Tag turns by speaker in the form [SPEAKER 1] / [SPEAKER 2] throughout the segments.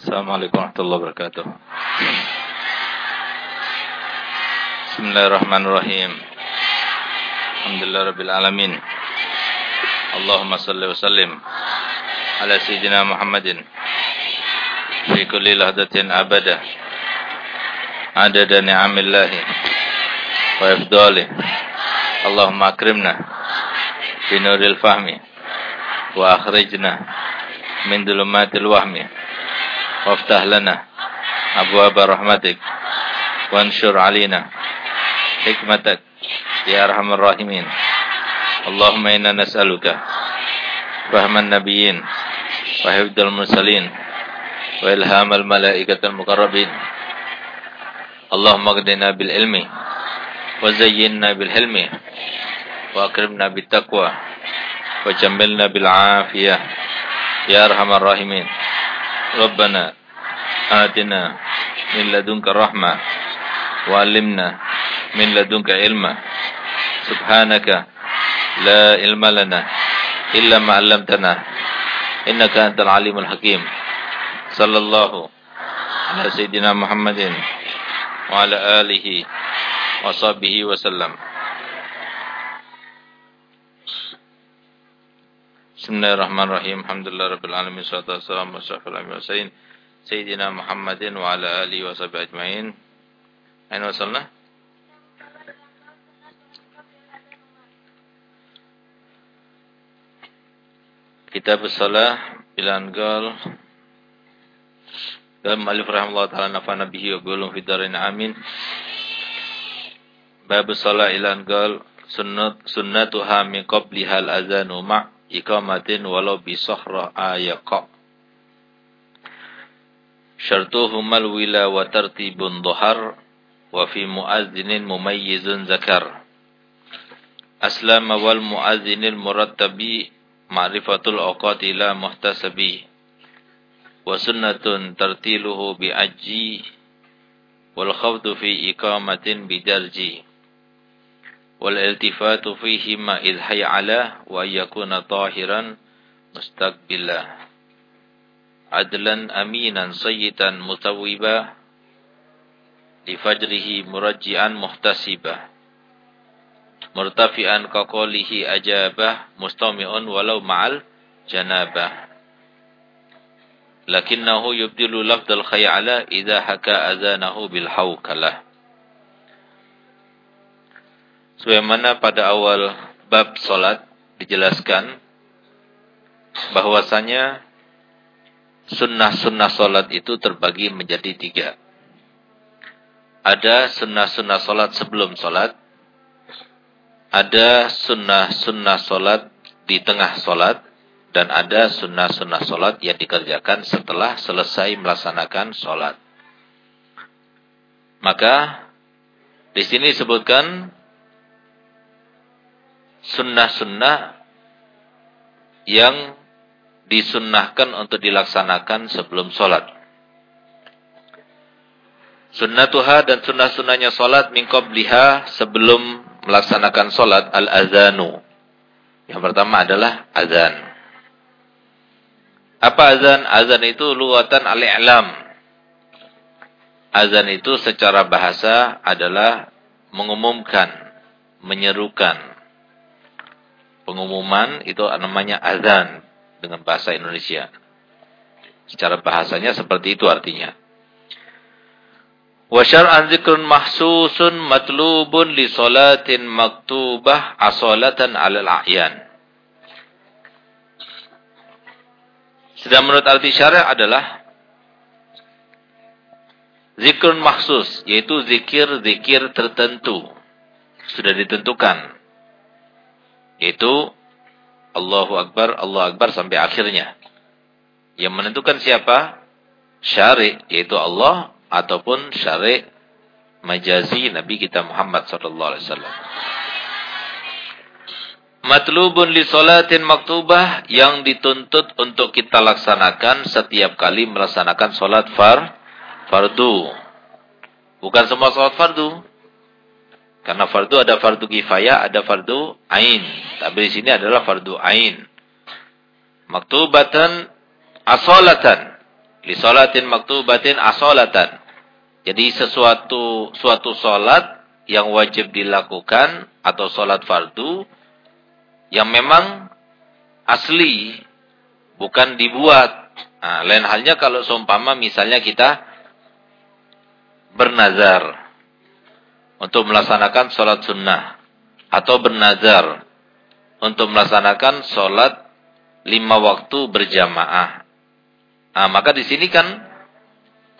[SPEAKER 1] Assalamualaikum warahmatullahi wabarakatuh. Bismillahirrahmanirrahim. Alhamdulillah rabbil alamin. Allahumma salli wa sallim ala sayyidina Muhammadin fi kulli lahdatin abada adada ni'amillahi wa ifdali. Allahumma akrimna bi nuril fahmi wa akhrijna min dhulumatil wahmi وافتح لنا أبواب رحمتك وانشر علينا حكمتك يا أرحم الراحمين اللهم إنا نسألك فهم النبيين وحفظ المرسلين وإلهام الملائكة المقربين اللهم اغدنا بالعلم وزينا بالحلم وأكرمنا بالتقوى وجملنا بالعافية يا أرحم الراحمين ربنا آتنا من لدنك رحمة وعلمنا من لدنك علما. سبحانك لا علم لنا إلا ما علمتنا. إنك أنت العليم الحكيم. صلى الله على سيدنا محمد وعلى آله وصحبه وسلم. بسم الله الرحمن الرحيم الحمد لله رب العالمين صلى والصلاة والسلام على سيدنا وسلم سيدنا محمد وعلى آله وصحبه أجمعين أين وصلنا؟ كتاب الصلاة إلى أن قال قال مؤلف رحمه الله تعالى نفعنا به وقولهم في الدارين آمين باب الصلاة إلى أن قال سنة سنتها من قبلها الأذان ومع إقامة ولو بصخرة آيقا شرطهما الولا وترتيب ظهر وفي مؤذن مميز ذكر. أسلم والمؤذن المرتب معرفة الأوقات لا محتسب. وسنة ترتيله بأجي والخفض في إقامة بدرجي والالتفات فيهما إذ حي على وأن يكون طاهرا مستقبلا. عدلا أمينا صيتا متوبا. لفجره مرجعا محتسبا. مرتفعا كقوله أجابه مستمع ولو مع الجنابة. لكنه يبدل لفظ الخيعلة إذا حكى أذانه بالحوكلة. Sebagaimana pada awal bab solat dijelaskan bahwasanya sunnah-sunnah solat itu terbagi menjadi tiga. Ada sunnah-sunnah solat sebelum solat, ada sunnah-sunnah solat di tengah solat, dan ada sunnah-sunnah solat yang dikerjakan setelah selesai melaksanakan solat. Maka di sini disebutkan sunnah-sunnah yang disunnahkan untuk dilaksanakan sebelum sholat. Sunnatuha dan sunnah-sunnahnya sholat liha sebelum melaksanakan sholat al-azanu. Yang pertama adalah azan. Apa azan? Azan itu luatan al-i'lam. Azan itu secara bahasa adalah mengumumkan, menyerukan, pengumuman itu namanya azan dengan bahasa Indonesia. Secara bahasanya seperti itu artinya. Wa syar'an zikrun mahsusun matlubun li salatin maktubah asolatan 'alal a'yan. Sedang menurut arti syarah adalah zikrun mahsus, yaitu zikir-zikir tertentu. Sudah ditentukan yaitu Allahu Akbar, Allah Akbar sampai akhirnya. Yang menentukan siapa? Syari, yaitu Allah ataupun syari majazi Nabi kita Muhammad sallallahu alaihi wasallam. Matlubun li salatin maktubah yang dituntut untuk kita laksanakan setiap kali melaksanakan salat far fardu. Bukan semua salat fardu. Karena fardu ada fardu kifayah, ada fardu ain. Tapi di sini adalah fardu ain. Maktubatan asolatan. Li salatin maktubatin asolatan. Jadi sesuatu suatu salat yang wajib dilakukan atau salat fardu yang memang asli bukan dibuat. Nah, lain halnya kalau seumpama misalnya kita bernazar untuk melaksanakan sholat sunnah atau bernazar untuk melaksanakan sholat lima waktu berjamaah. Nah, maka di sini kan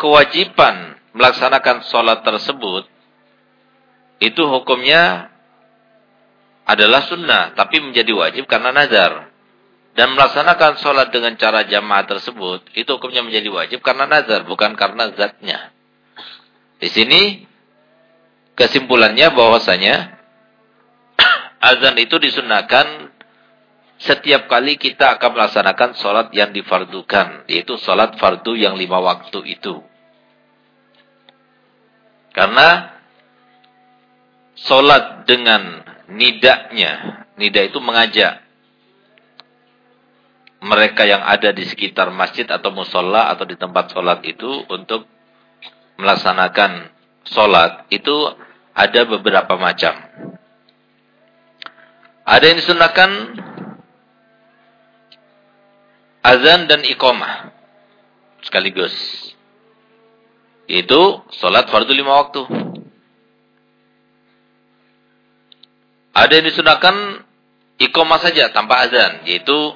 [SPEAKER 1] kewajiban melaksanakan sholat tersebut itu hukumnya adalah sunnah, tapi menjadi wajib karena nazar. Dan melaksanakan sholat dengan cara jamaah tersebut, itu hukumnya menjadi wajib karena nazar, bukan karena zatnya. Di sini, kesimpulannya bahwasanya, azan itu disunahkan setiap kali kita akan melaksanakan sholat yang difardukan, yaitu sholat fardu yang lima waktu itu. Karena sholat dengan nidaknya, nida itu mengajak mereka yang ada di sekitar masjid atau musola atau di tempat sholat itu untuk melaksanakan sholat itu ada beberapa macam. Ada yang disunahkan azan dan iqamah sekaligus. Itu sholat fardu lima waktu. Ada yang disunahkan iqamah saja tanpa azan, yaitu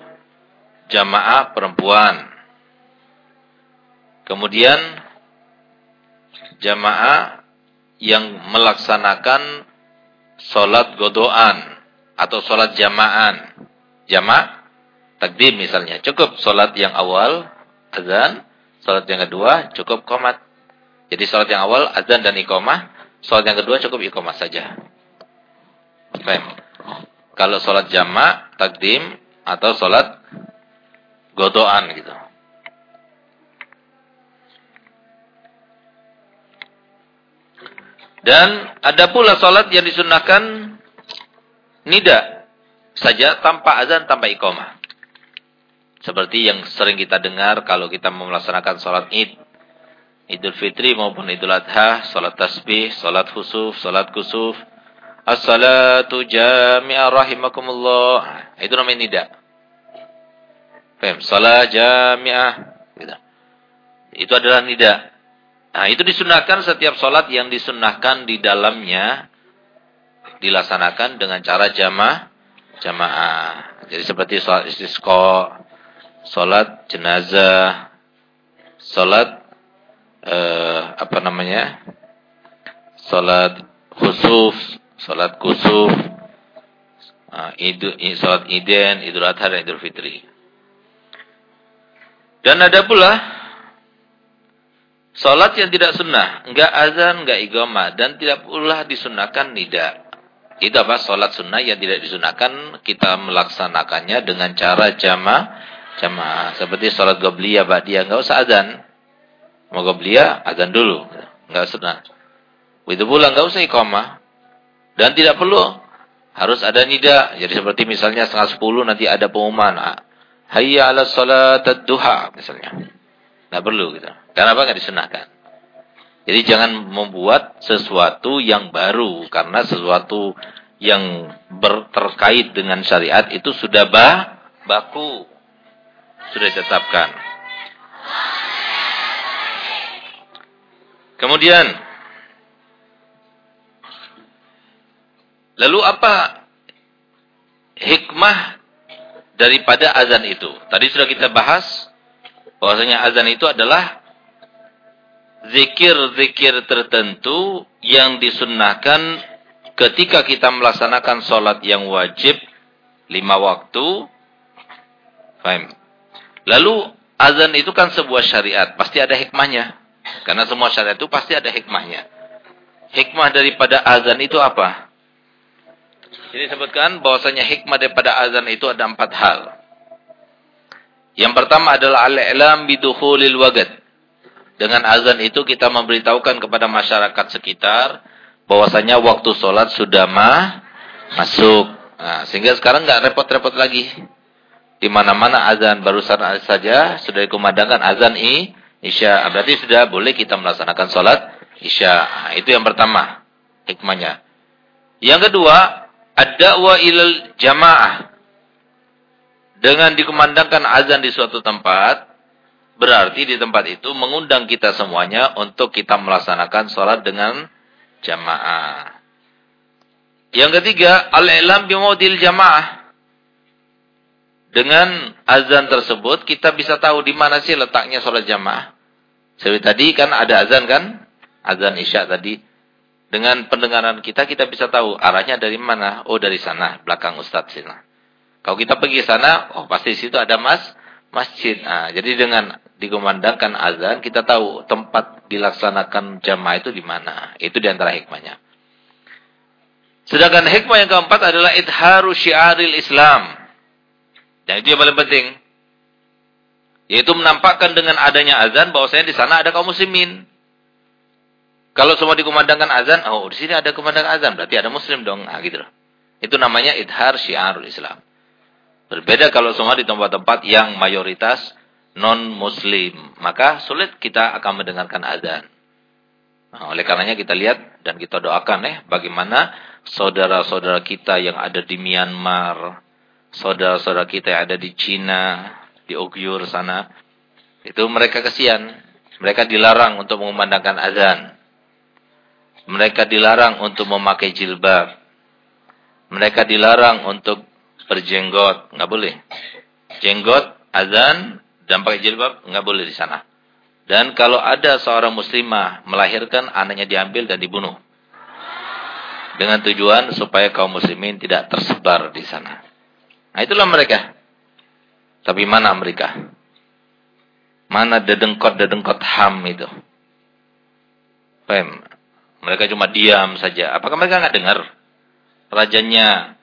[SPEAKER 1] jamaah perempuan. Kemudian jamaah yang melaksanakan sholat godoan atau sholat jamaan. Jamaah takdim misalnya. Cukup sholat yang awal, azan. Sholat yang kedua, cukup komat. Jadi sholat yang awal, azan dan iqomah. Sholat yang kedua cukup iqomah saja. Kalau sholat jamak, takdim, atau sholat godoan gitu. Dan ada pula sholat yang disunahkan nida saja tanpa azan, tanpa iqomah. Seperti yang sering kita dengar kalau kita melaksanakan sholat id. Idul Fitri maupun Idul Adha, sholat tasbih, sholat khusuf, sholat kusuf. As-salatu jami'ah rahimakumullah. Itu namanya nida. Faham? Salat jami'ah. Gitu. Itu adalah nida. Nah, itu disunahkan setiap sholat yang disunahkan di dalamnya dilaksanakan dengan cara jamaah jamaah. Jadi seperti sholat istisqa, salat jenazah, salat eh, apa namanya? Salat khusuf, salat kusuf, uh, idu, salat iden, idul adha dan idul fitri. Dan ada pula salat yang tidak sunnah, enggak azan, enggak igama dan tidak pula disunahkan nida. Itu apa? Salat sunnah yang tidak disunahkan kita melaksanakannya dengan cara jamaah jamaah. Seperti sholat gobliyah ba'diyah. Enggak usah azan. Mau gobliyah, azan dulu. Enggak usah. Itu pula enggak usah iqamah. Dan tidak perlu. Harus ada nida. Jadi seperti misalnya setengah sepuluh nanti ada pengumuman. Hayya sholat duha misalnya. Enggak perlu gitu. Kenapa enggak disunahkan? Jadi jangan membuat sesuatu yang baru. Karena sesuatu yang berterkait dengan syariat itu sudah bah, baku sudah ditetapkan. Kemudian lalu apa hikmah daripada azan itu? Tadi sudah kita bahas bahwasanya azan itu adalah zikir-zikir tertentu yang disunnahkan ketika kita melaksanakan sholat yang wajib lima waktu. Faham? Lalu azan itu kan sebuah syariat, pasti ada hikmahnya. Karena semua syariat itu pasti ada hikmahnya. Hikmah daripada azan itu apa? Jadi sebutkan bahwasanya hikmah daripada azan itu ada empat hal. Yang pertama adalah al-i'lam bidukhulil waqt. Dengan azan itu kita memberitahukan kepada masyarakat sekitar bahwasanya waktu sholat sudah mah masuk. Nah, sehingga sekarang nggak repot-repot lagi. Di mana-mana azan barusan saja sudah dikumandangkan azan i Isya. Berarti sudah boleh kita melaksanakan sholat Isya. Nah, itu yang pertama hikmahnya. Yang kedua, ad-da'wa ilal jamaah. Dengan dikumandangkan azan di suatu tempat, berarti di tempat itu mengundang kita semuanya untuk kita melaksanakan sholat dengan jamaah. Yang ketiga, al-ilam bimaudil jamaah. Dengan azan tersebut kita bisa tahu di mana sih letaknya sholat jamaah. Seperti tadi kan ada azan kan? Azan isya tadi. Dengan pendengaran kita kita bisa tahu arahnya dari mana. Oh dari sana, belakang Ustadz sini. Kalau kita pergi sana, oh pasti situ ada mas masjid. Nah, jadi dengan dikumandangkan azan kita tahu tempat dilaksanakan jamaah itu di mana. Itu di antara hikmahnya. Sedangkan hikmah yang keempat adalah idharu syiaril Islam. Dan itu yang paling penting. Yaitu menampakkan dengan adanya azan bahwasanya di sana ada kaum muslimin. Kalau semua dikumandangkan azan, oh di sini ada kumandangkan azan, berarti ada muslim dong. Nah, gitu loh. Itu namanya idhar syiarul Islam. Berbeda kalau semua di tempat-tempat yang mayoritas non-muslim. Maka sulit kita akan mendengarkan azan. Nah, oleh karenanya kita lihat dan kita doakan ya bagaimana saudara-saudara kita yang ada di Myanmar, saudara-saudara kita yang ada di Cina, di Ugyur sana, itu mereka kesian. Mereka dilarang untuk mengumandangkan azan. Mereka dilarang untuk memakai jilbab. Mereka dilarang untuk berjenggot, nggak boleh. Jenggot, azan, dan pakai jilbab nggak boleh di sana. Dan kalau ada seorang muslimah melahirkan, anaknya diambil dan dibunuh. Dengan tujuan supaya kaum muslimin tidak tersebar di sana. Nah itulah mereka. Tapi mana mereka? Mana dedengkot-dedengkot ham itu? Pem. Mereka cuma diam saja. Apakah mereka nggak dengar? Rajanya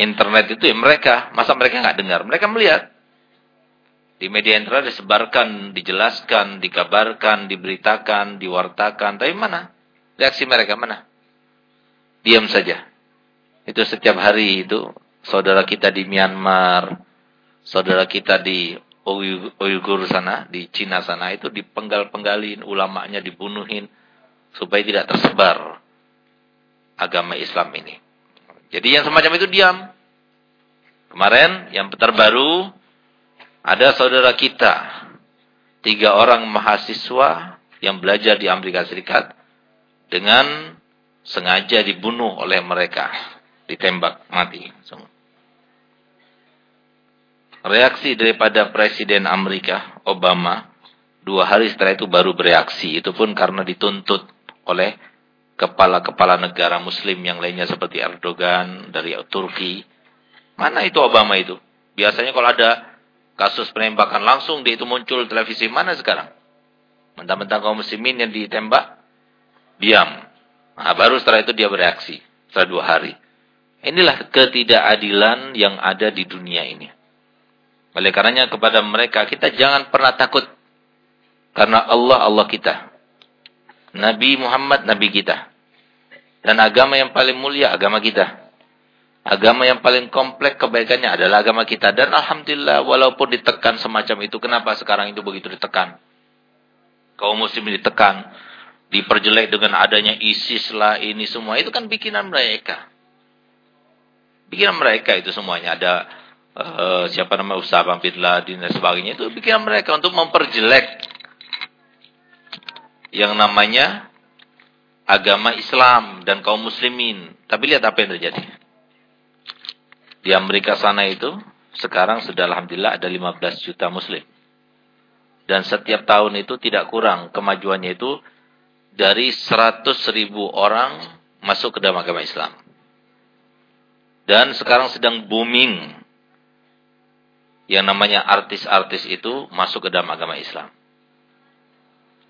[SPEAKER 1] internet itu ya mereka. Masa mereka nggak dengar? Mereka melihat. Di media internet disebarkan, dijelaskan, dikabarkan, diberitakan, diwartakan. Tapi mana? Reaksi mereka mana? Diam saja. Itu setiap hari itu saudara kita di Myanmar, saudara kita di Uyghur sana, di Cina sana itu dipenggal-penggalin, ulamanya dibunuhin supaya tidak tersebar agama Islam ini. Jadi yang semacam itu diam. Kemarin yang terbaru ada saudara kita, tiga orang mahasiswa yang belajar di Amerika Serikat dengan sengaja dibunuh oleh mereka ditembak mati. Reaksi daripada Presiden Amerika, Obama, dua hari setelah itu baru bereaksi. Itu pun karena dituntut oleh kepala-kepala negara muslim yang lainnya seperti Erdogan dari Turki. Mana itu Obama itu? Biasanya kalau ada kasus penembakan langsung dia itu muncul televisi mana sekarang? Mentang-mentang kaum muslimin yang ditembak, diam. Nah, baru setelah itu dia bereaksi. Setelah dua hari. Inilah ketidakadilan yang ada di dunia ini. Oleh karenanya kepada mereka kita jangan pernah takut. Karena Allah Allah kita. Nabi Muhammad Nabi kita. Dan agama yang paling mulia agama kita. Agama yang paling kompleks kebaikannya adalah agama kita. Dan Alhamdulillah walaupun ditekan semacam itu. Kenapa sekarang itu begitu ditekan? Kaum muslim ditekan. Diperjelek dengan adanya ISIS lah ini semua. Itu kan bikinan mereka. Pikiran mereka itu semuanya ada uh, siapa nama Usama bin Laden dan sebagainya itu pikiran mereka untuk memperjelek yang namanya agama Islam dan kaum muslimin. Tapi lihat apa yang terjadi. Di Amerika sana itu sekarang sudah alhamdulillah ada 15 juta muslim. Dan setiap tahun itu tidak kurang kemajuannya itu dari 100 ribu orang masuk ke dalam agama Islam. Dan sekarang sedang booming yang namanya artis-artis itu masuk ke dalam agama Islam.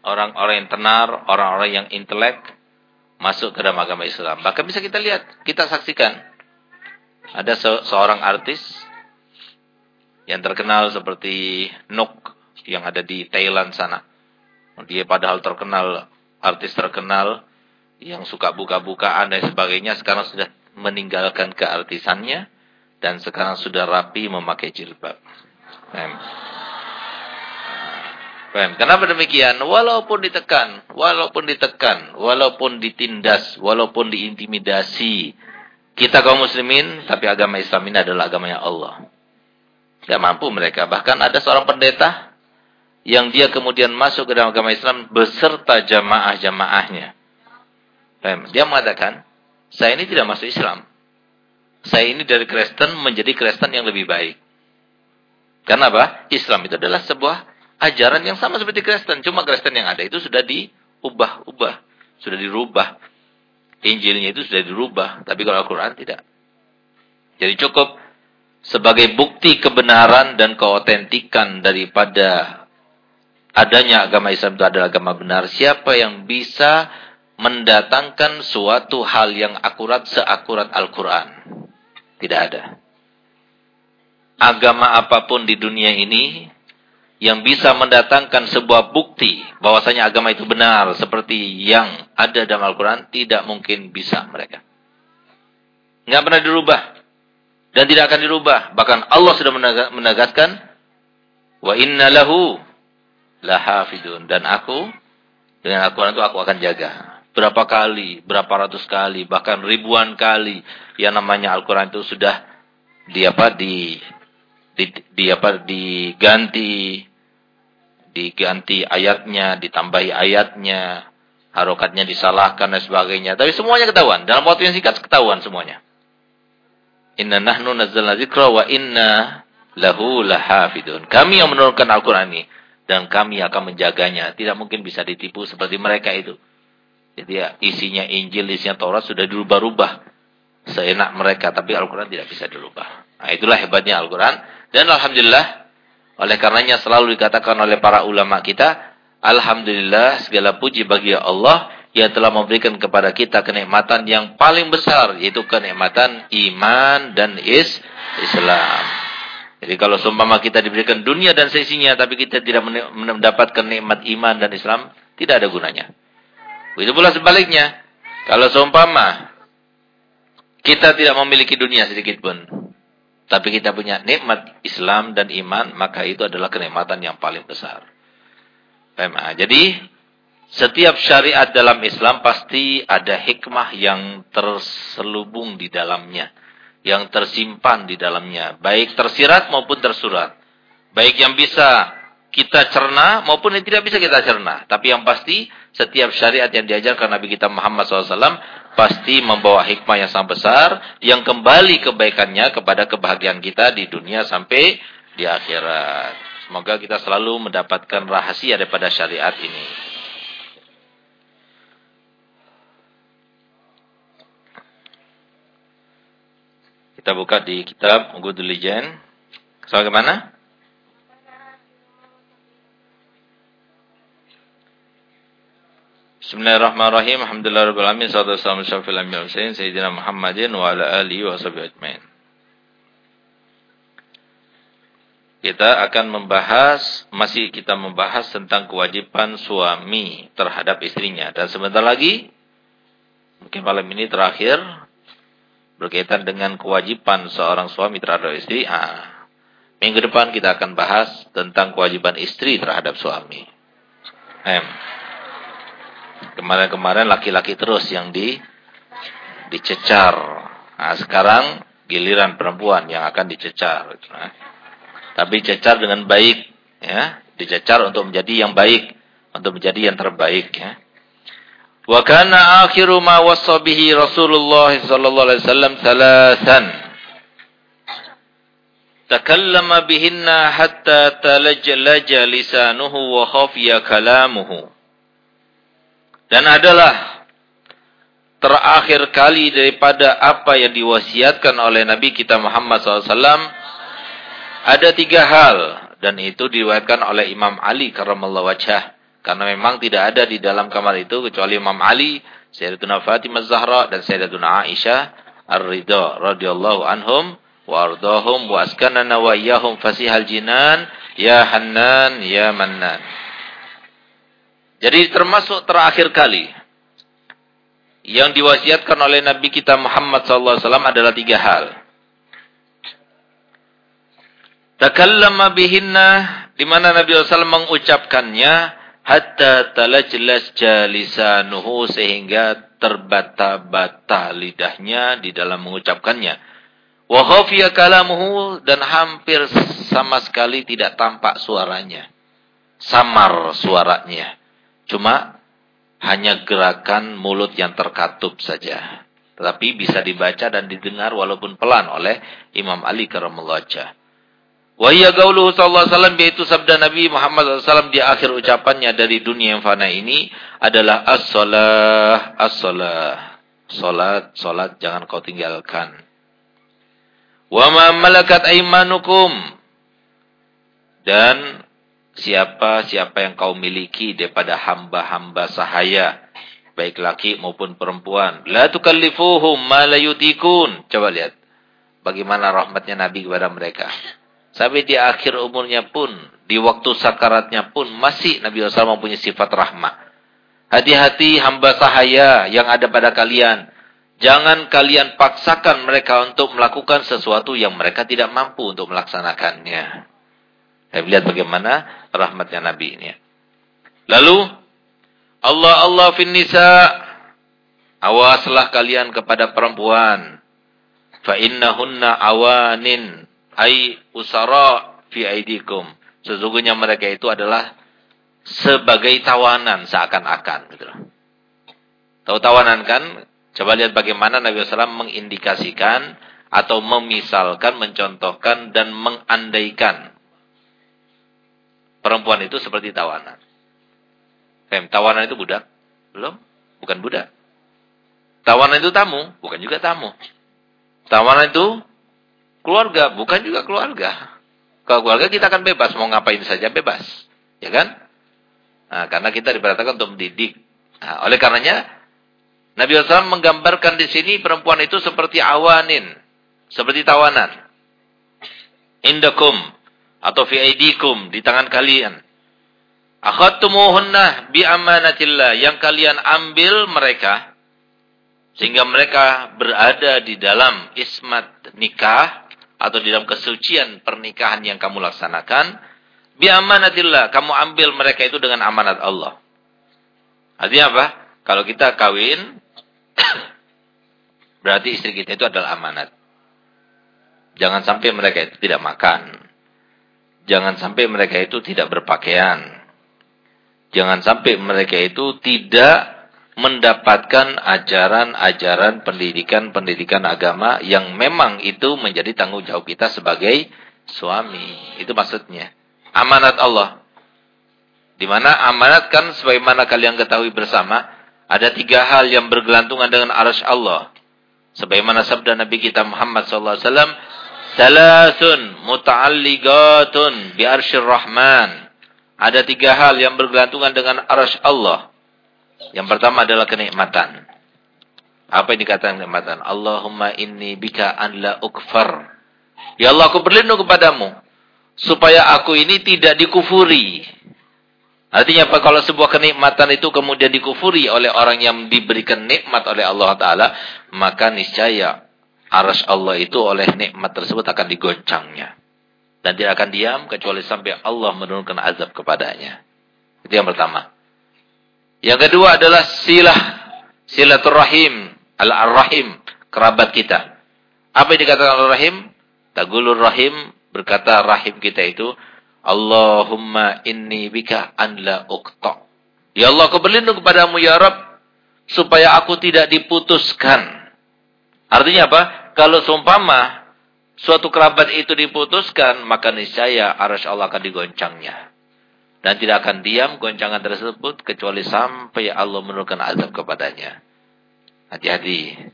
[SPEAKER 1] Orang-orang yang tenar, orang-orang yang intelek masuk ke dalam agama Islam. Bahkan bisa kita lihat, kita saksikan. Ada se seorang artis yang terkenal seperti Nuk yang ada di Thailand sana. Dia padahal terkenal, artis terkenal yang suka buka-bukaan dan sebagainya sekarang sudah meninggalkan keartisannya dan sekarang sudah rapi memakai jilbab. Paham? Kenapa demikian? Walaupun ditekan, walaupun ditekan, walaupun ditindas, walaupun diintimidasi, kita kaum muslimin, tapi agama Islam ini adalah agamanya Allah. Tidak mampu mereka. Bahkan ada seorang pendeta yang dia kemudian masuk ke dalam agama Islam beserta jamaah-jamaahnya. Dia mengatakan, saya ini tidak masuk Islam. Saya ini dari Kristen menjadi Kristen yang lebih baik. Karena apa? Islam itu adalah sebuah ajaran yang sama seperti Kristen. Cuma Kristen yang ada itu sudah diubah-ubah. Sudah dirubah. Injilnya itu sudah dirubah. Tapi kalau Al-Quran tidak. Jadi cukup sebagai bukti kebenaran dan keotentikan daripada adanya agama Islam itu adalah agama benar. Siapa yang bisa mendatangkan suatu hal yang akurat seakurat Al-Quran? Tidak ada. Agama apa pun di dunia ini yang bisa mendatangkan sebuah bukti bahwasanya agama itu benar seperti yang ada dalam Al-Quran, tidak mungkin bisa mereka. Nggak pernah dirubah. Dan tidak akan dirubah. Bahkan Allah sudah menegaskan, Wa inna lahu lahafidun. Dan aku, dengan Al-Quran itu aku akan jaga. Berapa kali, berapa ratus kali, bahkan ribuan kali yang namanya Al-Quran itu sudah di apa di di, di apa diganti diganti ayatnya, ditambahi ayatnya, harokatnya disalahkan dan sebagainya. Tapi semuanya ketahuan. Dalam waktu yang singkat ketahuan semuanya. Inna nahnu nazzalna dzikra wa inna lahu lahafidun. Kami yang menurunkan Al-Qur'an ini dan kami akan menjaganya. Tidak mungkin bisa ditipu seperti mereka itu. Jadi ya, isinya Injil, isinya Taurat sudah dirubah-rubah seenak mereka, tapi Al-Qur'an tidak bisa dirubah. Nah, itulah hebatnya Al-Qur'an dan alhamdulillah oleh karenanya selalu dikatakan oleh para ulama kita, Alhamdulillah segala puji bagi Allah yang telah memberikan kepada kita kenikmatan yang paling besar, yaitu kenikmatan iman dan is Islam. Jadi kalau seumpama kita diberikan dunia dan seisinya, tapi kita tidak mendapatkan nikmat iman dan Islam, tidak ada gunanya. Begitu pula sebaliknya, kalau seumpama kita tidak memiliki dunia sedikit pun, tapi kita punya nikmat Islam dan iman, maka itu adalah kenikmatan yang paling besar. Jadi, setiap syariat dalam Islam pasti ada hikmah yang terselubung di dalamnya. Yang tersimpan di dalamnya. Baik tersirat maupun tersurat. Baik yang bisa kita cerna maupun yang tidak bisa kita cerna. Tapi yang pasti, setiap syariat yang diajarkan Nabi kita Muhammad SAW pasti membawa hikmah yang sangat besar yang kembali kebaikannya kepada kebahagiaan kita di dunia sampai di akhirat. Semoga kita selalu mendapatkan rahasia daripada syariat ini. Kita buka di kitab Ugudul Lijan. Soal ke mana? Bismillahirrahmanirrahim. Alhamdulillah alamin. Salatu wassalamu ala anbiya wa sayyidina Muhammadin wa ala alihi wa sahbihi ajmain. Kita akan membahas masih kita membahas tentang kewajiban suami terhadap istrinya dan sebentar lagi mungkin malam ini terakhir berkaitan dengan kewajiban seorang suami terhadap istri. Ah, minggu depan kita akan bahas tentang kewajiban istri terhadap suami. Em. Kemarin-kemarin laki-laki terus yang di dicecar. Nah, sekarang giliran perempuan yang akan dicecar. Nah, tapi cecar dengan baik, ya, dicecar untuk menjadi yang baik, untuk menjadi yang terbaik, ya. Wa kana akhiru ma wassa bihi Rasulullah sallallahu alaihi wasallam thalathan. Takallama bihinna hatta talajlaja lisanuhu wa khafiya kalamuhu. Dan adalah terakhir kali daripada apa yang diwasiatkan oleh Nabi kita Muhammad SAW. Ada tiga hal. Dan itu diriwayatkan oleh Imam Ali karramallahu wajah. Karena memang tidak ada di dalam kamar itu kecuali Imam Ali, Sayyidatuna Fatimah Zahra dan Sayyidatuna Aisyah Ar-Ridha radhiyallahu anhum wa ardahum wa askanana wa iyyahum fasihal jinan ya Hannan ya Mannan. Jadi termasuk terakhir kali yang diwasiatkan oleh Nabi kita Muhammad SAW adalah tiga hal. Takallama bihinna di mana Nabi SAW mengucapkannya hatta talajlas jalisanuhu sehingga terbata-bata lidahnya di dalam mengucapkannya. Wa khafiya kalamuhu dan hampir sama sekali tidak tampak suaranya. Samar suaranya. Cuma hanya gerakan mulut yang terkatup saja. Tetapi bisa dibaca dan didengar walaupun pelan oleh Imam Ali karamallahu wajah. Wahia gauluhu sallallahu alaihi yaitu sabda Nabi Muhammad SAW di akhir ucapannya dari dunia yang fana ini adalah as-salah, as-salah. Salat, salat jangan kau tinggalkan. Wa ma malakat aimanukum. Dan siapa siapa yang kau miliki daripada hamba-hamba sahaya baik laki maupun perempuan. La tukallifuhum ma la yutikun. Coba lihat bagaimana rahmatnya Nabi kepada mereka. Sampai di akhir umurnya pun, di waktu sakaratnya pun masih Nabi SAW mempunyai sifat rahmat. Hati-hati hamba sahaya yang ada pada kalian. Jangan kalian paksakan mereka untuk melakukan sesuatu yang mereka tidak mampu untuk melaksanakannya. Saya lihat bagaimana rahmatnya Nabi ini. Lalu Allah Allah fin nisa awaslah kalian kepada perempuan fa innahunna awanin ai usara fi aidikum sesungguhnya mereka itu adalah sebagai tawanan seakan-akan gitu Tahu tawanan kan? Coba lihat bagaimana Nabi SAW mengindikasikan atau memisalkan, mencontohkan dan mengandaikan perempuan itu seperti tawanan. Fem, tawanan itu budak? Belum? Bukan budak. Tawanan itu tamu? Bukan juga tamu. Tawanan itu keluarga? Bukan juga keluarga. Kalau keluarga kita akan bebas, mau ngapain saja bebas. Ya kan? Nah, karena kita diperhatikan untuk mendidik. Nah, oleh karenanya, Nabi SAW menggambarkan di sini perempuan itu seperti awanin. Seperti tawanan. Indakum. Atau fi aidikum. Di tangan kalian. Akhadtumuhunna bi amanatillah yang kalian ambil mereka sehingga mereka berada di dalam ismat nikah atau di dalam kesucian pernikahan yang kamu laksanakan bi amanatillah kamu ambil mereka itu dengan amanat Allah. Artinya apa? Kalau kita kawin berarti istri kita itu adalah amanat. Jangan sampai mereka itu tidak makan. Jangan sampai mereka itu tidak berpakaian Jangan sampai mereka itu tidak mendapatkan ajaran-ajaran pendidikan-pendidikan agama yang memang itu menjadi tanggung jawab kita sebagai suami. Itu maksudnya. Amanat Allah. Di mana amanat kan sebagaimana kalian ketahui bersama, ada tiga hal yang bergelantungan dengan arasy Allah. Sebagaimana sabda Nabi kita Muhammad wasallam, "Salasun muta'alliqatun bi arsyir rahman." Ada tiga hal yang bergelantungan dengan arasy Allah. Yang pertama adalah kenikmatan. Apa yang dikatakan kenikmatan? Allahumma inni bika an la ukfar. Ya Allah, aku berlindung kepadamu. Supaya aku ini tidak dikufuri. Artinya apa? Kalau sebuah kenikmatan itu kemudian dikufuri oleh orang yang diberikan nikmat oleh Allah Ta'ala. Maka niscaya aras Allah itu oleh nikmat tersebut akan digoncangnya dan tidak akan diam kecuali sampai Allah menurunkan azab kepadanya. Itu yang pertama. Yang kedua adalah silah silaturrahim, al-rahim, kerabat kita. Apa yang dikatakan al-rahim? Tagulur rahim berkata rahim kita itu Allahumma inni bika an la uqta. Ya Allah, aku berlindung kepadamu ya Rabb supaya aku tidak diputuskan. Artinya apa? Kalau seumpama suatu kerabat itu diputuskan, maka niscaya arasy Allah akan digoncangnya. Dan tidak akan diam goncangan tersebut kecuali sampai Allah menurunkan azab kepadanya. Hati-hati.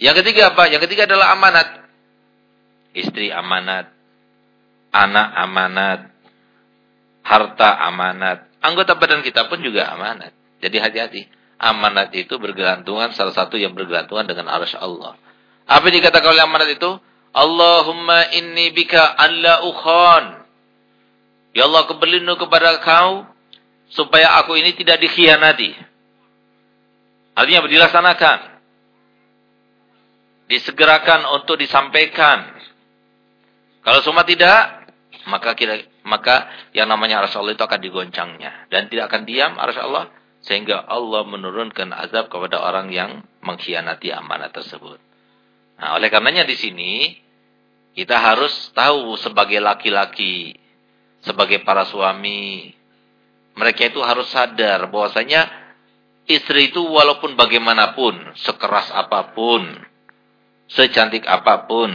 [SPEAKER 1] Yang ketiga apa? Yang ketiga adalah amanat. Istri amanat. Anak amanat. Harta amanat. Anggota badan kita pun juga amanat. Jadi hati-hati. Amanat itu bergelantungan, salah satu yang bergelantungan dengan arasy Allah. Apa yang dikatakan oleh amanat itu? Allahumma inni bika alla ukhan. Ya Allah, aku berlindung kepada kau supaya aku ini tidak dikhianati. Artinya dilaksanakan. Disegerakan untuk disampaikan. Kalau semua tidak, maka kita maka yang namanya arasy Allah itu akan digoncangnya dan tidak akan diam arasy Allah sehingga Allah menurunkan azab kepada orang yang mengkhianati amanah tersebut. Nah, oleh karenanya di sini kita harus tahu sebagai laki-laki, sebagai para suami, mereka itu harus sadar bahwasanya istri itu walaupun bagaimanapun, sekeras apa pun, secantik apa pun,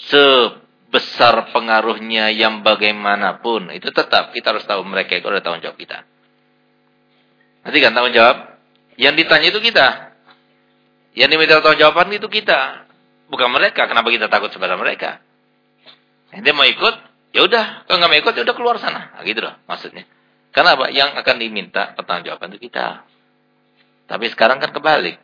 [SPEAKER 1] sebesar pengaruhnya yang bagaimanapun, itu tetap kita harus tahu mereka itu ada tanggung jawab kita. Nanti kan tanggung jawab? Yang ditanya itu kita. Yang diminta tanggung jawaban itu kita. Bukan mereka. Kenapa kita takut sepada mereka? Dia mau ikut, ya udah. Kalau nggak mau ikut, ya udah keluar sana. Nah, gitu loh maksudnya. Karena apa? Yang akan diminta pertanggungjawaban itu kita. Tapi sekarang kan kebalik.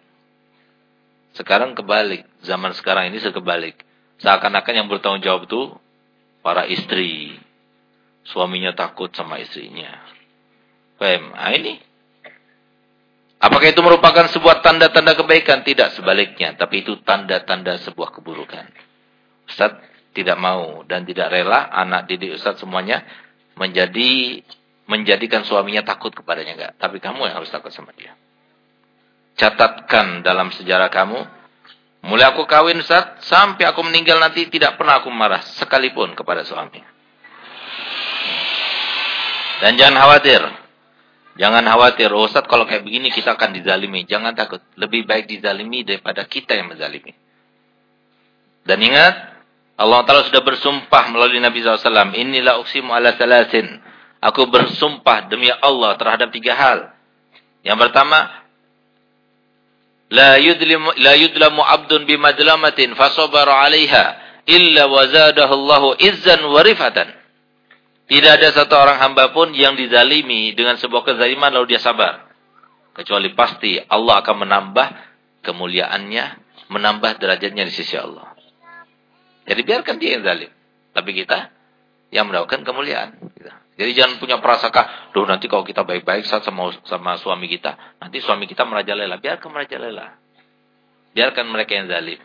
[SPEAKER 1] Sekarang kebalik. Zaman sekarang ini sekebalik. Seakan-akan yang bertanggung jawab itu para istri. Suaminya takut sama istrinya. Paham? Nah ini. Apakah itu merupakan sebuah tanda-tanda kebaikan? Tidak sebaliknya. Tapi itu tanda-tanda sebuah keburukan. Ustaz tidak mau dan tidak rela anak didik Ustaz semuanya menjadi menjadikan suaminya takut kepadanya enggak. Tapi kamu yang harus takut sama dia catatkan dalam sejarah kamu. Mulai aku kawin saat sampai aku meninggal nanti tidak pernah aku marah sekalipun kepada suami. Dan jangan khawatir. Jangan khawatir, oh Ustaz kalau kayak begini kita akan dizalimi. Jangan takut. Lebih baik dizalimi daripada kita yang menzalimi. Dan ingat, Allah Ta'ala sudah bersumpah melalui Nabi SAW. Inilah uksimu ala salasin. Aku bersumpah demi Allah terhadap tiga hal. Yang pertama, La yudlimu la yudlamu 'abdun bimadlamatin fasabara 'alaiha illa wazadahu Allahu izzan wa rifatan. Tidak ada satu orang hamba pun yang dizalimi dengan sebuah kezaliman lalu dia sabar. Kecuali pasti Allah akan menambah kemuliaannya, menambah derajatnya di sisi Allah. Jadi biarkan dia yang zalim. Tapi kita yang mendapatkan kemuliaan. Jadi jangan punya prasangka, duh nanti kalau kita baik-baik sama sama suami kita, nanti suami kita merajalela. Biarkan merajalela. Biarkan mereka yang zalim.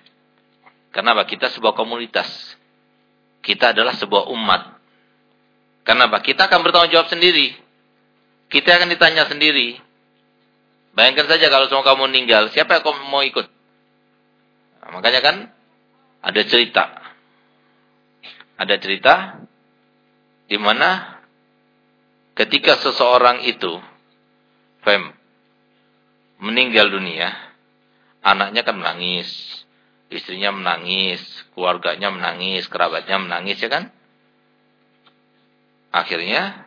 [SPEAKER 1] Kenapa? Kita sebuah komunitas. Kita adalah sebuah umat. Kenapa? Kita akan bertanggung jawab sendiri. Kita akan ditanya sendiri. Bayangkan saja kalau semua kamu meninggal, siapa yang mau ikut? Nah, makanya kan ada cerita. Ada cerita di mana ketika seseorang itu fem meninggal dunia, anaknya kan menangis, istrinya menangis, keluarganya menangis, kerabatnya menangis ya kan? Akhirnya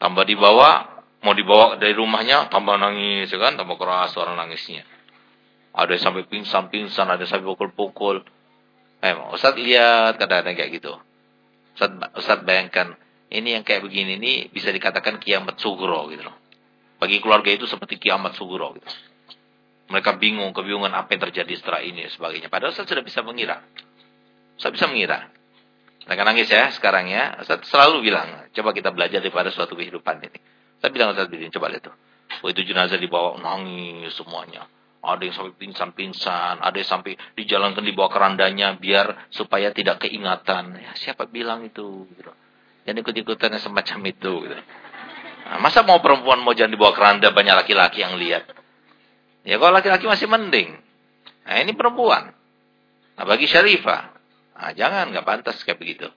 [SPEAKER 1] tambah dibawa, mau dibawa dari rumahnya tambah nangis ya kan, tambah keras suara nangisnya. Ada yang sampai pingsan-pingsan, ada yang sampai pukul-pukul. Eh, Ustaz lihat kadang-kadang kayak gitu. Ustaz, Ustaz bayangkan ini yang kayak begini ini bisa dikatakan kiamat sugro gitu loh. Bagi keluarga itu seperti kiamat sugro gitu. Mereka bingung, kebingungan apa yang terjadi setelah ini sebagainya. Padahal saya sudah bisa mengira. Saya bisa mengira. Mereka nangis ya sekarang ya. Saya selalu bilang, coba kita belajar daripada suatu kehidupan ini. Saya bilang Ustaz Bidin, coba lihat tuh. Oh, itu jenazah dibawa nangis semuanya. Ada yang sampai pingsan-pingsan, ada yang sampai dijalankan dibawa kerandanya biar supaya tidak keingatan. Ya, siapa bilang itu? Gitu. Jangan ikut-ikutan semacam itu. Gitu. Nah, masa mau perempuan mau jangan dibawa keranda banyak laki-laki yang lihat. Ya kalau laki-laki masih mending. Nah ini perempuan. Nah bagi syarifah. Nah, jangan, nggak pantas kayak begitu.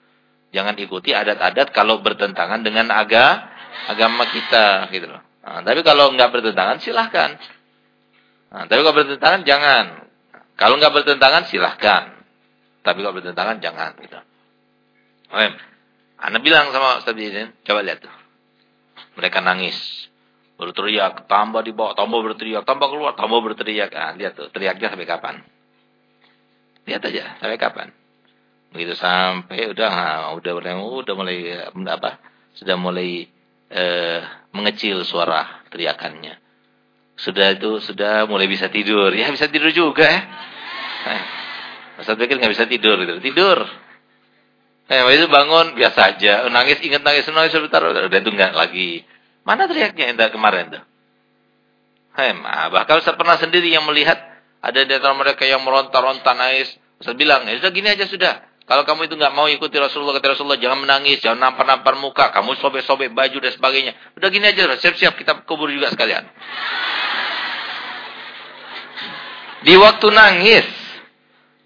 [SPEAKER 1] Jangan ikuti adat-adat kalau bertentangan dengan aga, agama kita. gitu loh. Nah, tapi kalau nggak bertentangan silahkan. Nah, tapi kalau bertentangan jangan. Kalau nggak bertentangan silahkan. Tapi kalau bertentangan jangan. Gitu. Oke. Anda bilang sama Ustaz Bidin, coba lihat tuh. Mereka nangis. Berteriak, tambah dibawa, tambah berteriak, tambah keluar, tambah berteriak. Ah, lihat tuh, teriaknya sampai kapan? Lihat aja, sampai kapan? Begitu sampai udah nah, udah mulai udah mulai apa? Sudah mulai eh, mengecil suara teriakannya. Sudah itu sudah mulai bisa tidur. Ya bisa tidur juga ya. Eh, Ustaz pikir nggak bisa tidur gitu. Tidur. Eh, itu bangun biasa aja, nangis ingat nangis nangis sebentar udah itu enggak lagi. Mana teriaknya entah kemarin tuh? Hei, bahkan Ustaz pernah sendiri yang melihat ada di antara mereka yang meronta-ronta nangis. Ustaz bilang, ya sudah gini aja sudah. Kalau kamu itu nggak mau ikuti Rasulullah, kata Rasulullah, jangan menangis, jangan nampar-nampar muka, kamu sobek-sobek baju dan sebagainya. Udah gini aja, siap-siap kita kubur juga sekalian. Di waktu nangis,